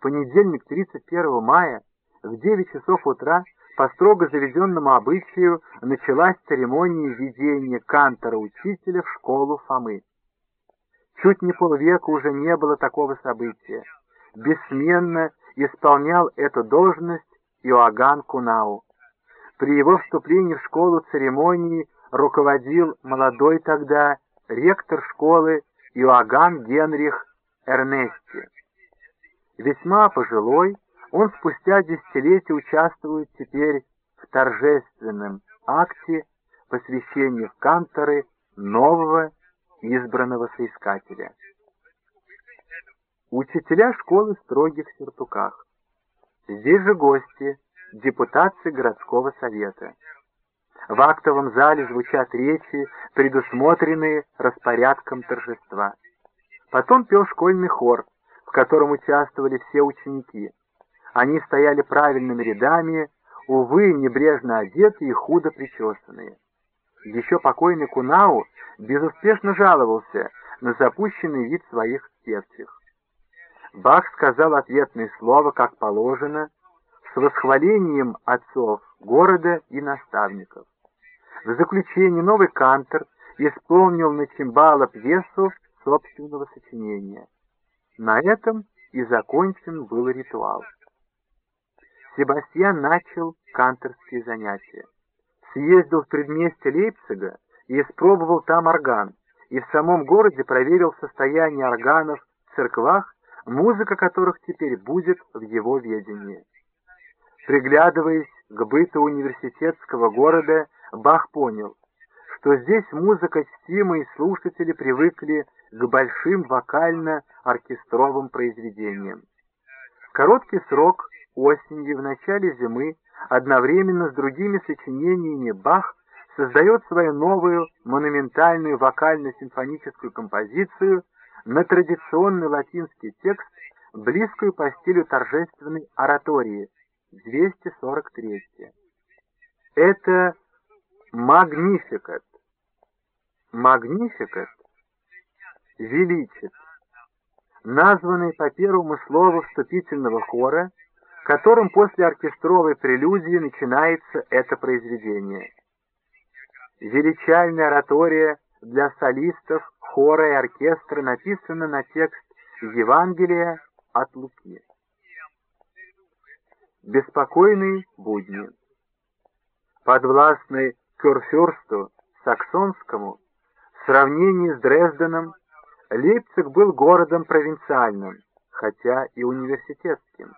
понедельник 31 мая в 9 часов утра по строго заведенному обычаю началась церемония введения кантора-учителя в школу Фомы. Чуть не полвека уже не было такого события. Бессменно исполнял эту должность Иоганн Кунау. При его вступлении в школу церемонии руководил молодой тогда ректор школы Иоганн Генрих Эрнести. Весьма пожилой, он спустя десятилетия участвует теперь в торжественном акте посвящения в канторы нового избранного соискателя. Учителя школы в строгих сюртуках. Здесь же гости, депутации городского совета. В актовом зале звучат речи, предусмотренные распорядком торжества. Потом пел школьный хор, в котором участвовали все ученики. Они стояли правильными рядами, увы, небрежно одетые и худо причесанные. Еще покойный Кунау безуспешно жаловался на запущенный вид своих певчих. Бах сказал ответное слово, как положено, с восхвалением отцов города и наставников. В заключение новый кантор исполнил на чимбала пьесу собственного сочинения. На этом и закончен был ритуал. Себастьян начал канторские занятия. Съездил в предместье Лейпцига и испробовал там орган, и в самом городе проверил состояние органов в церквах, музыка которых теперь будет в его ведении. Приглядываясь к быту университетского города, Бах понял, что здесь музыка чтима и слушатели привыкли к большим вокально-оркестровым произведениям. В короткий срок, осенью в начале зимы, одновременно с другими сочинениями Бах создает свою новую монументальную вокально-симфоническую композицию на традиционный латинский текст, близкую по стилю торжественной оратории, 243. Это Магнификат. Магнификат величит, названный по первому слову вступительного хора, которым после оркестровой прелюдии начинается это произведение. Величальная оратория для солистов, хора и оркестра написана на текст Евангелия от Луки. Беспокойные будни. Подвластный Кюрфюрсту Саксонскому, в сравнении с Дрезденом, Лейпциг был городом провинциальным, хотя и университетским.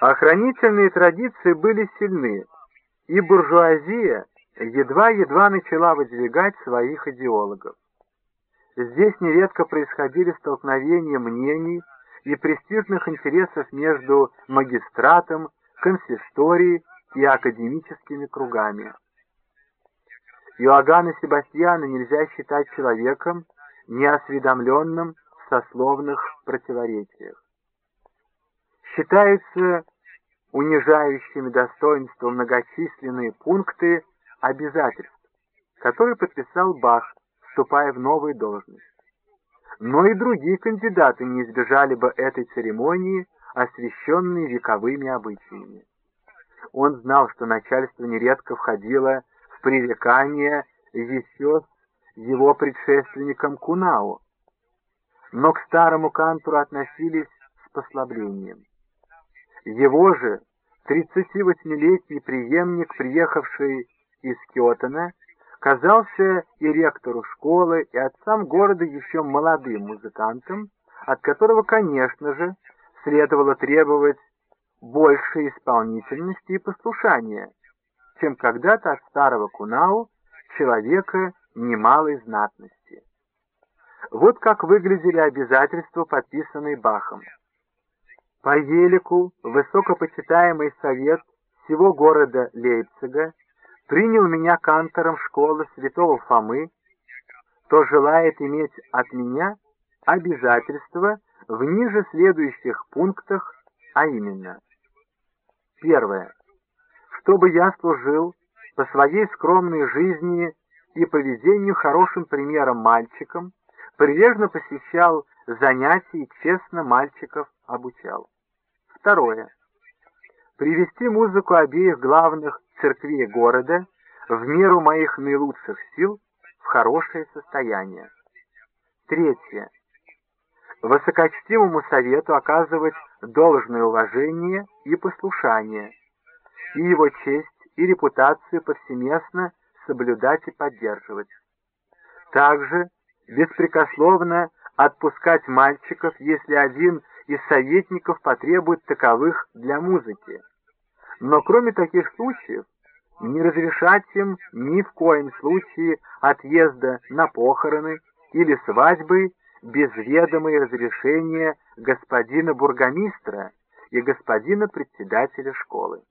Охранительные традиции были сильны, и буржуазия едва-едва начала выдвигать своих идеологов. Здесь нередко происходили столкновения мнений и престижных интересов между магистратом, консисторией и академическими кругами. Иоганна Себастьяна нельзя считать человеком, неосведомленным в сословных противоречиях. Считаются унижающими достоинство многочисленные пункты обязательств, которые подписал Бах, вступая в новую должность. Но и другие кандидаты не избежали бы этой церемонии, освященной вековыми обычаями. Он знал, что начальство нередко входило в пререкание еще с его предшественником Кунау, но к старому кантору относились с послаблением. Его же 38-летний преемник, приехавший из Кётена, казался и ректору школы, и отцам города еще молодым музыкантом, от которого, конечно же, следовало требовать больше исполнительности и послушания, чем когда-то от старого Кунау, человека немалой знатности. Вот как выглядели обязательства, подписанные Бахом. По елику высокопочитаемый совет всего города Лейпцига принял меня кантором школы святого Фомы, кто желает иметь от меня обязательства в ниже следующих пунктах, а именно Первое. Чтобы я служил по своей скромной жизни и поведению хорошим примером мальчиком, прилежно посещал занятий честно мальчиков обучал. Второе. Привести музыку обеих главных церквей города в меру моих наилучших сил в хорошее состояние. Третье. Высокочтимому совету оказывать должное уважение и послушание, и его честь и репутацию повсеместно соблюдать и поддерживать. Также беспрекословно отпускать мальчиков, если один из советников потребует таковых для музыки. Но кроме таких случаев, не разрешать им ни в коем случае отъезда на похороны или свадьбы без ведома и разрешения господина бургомистра и господина председателя школы.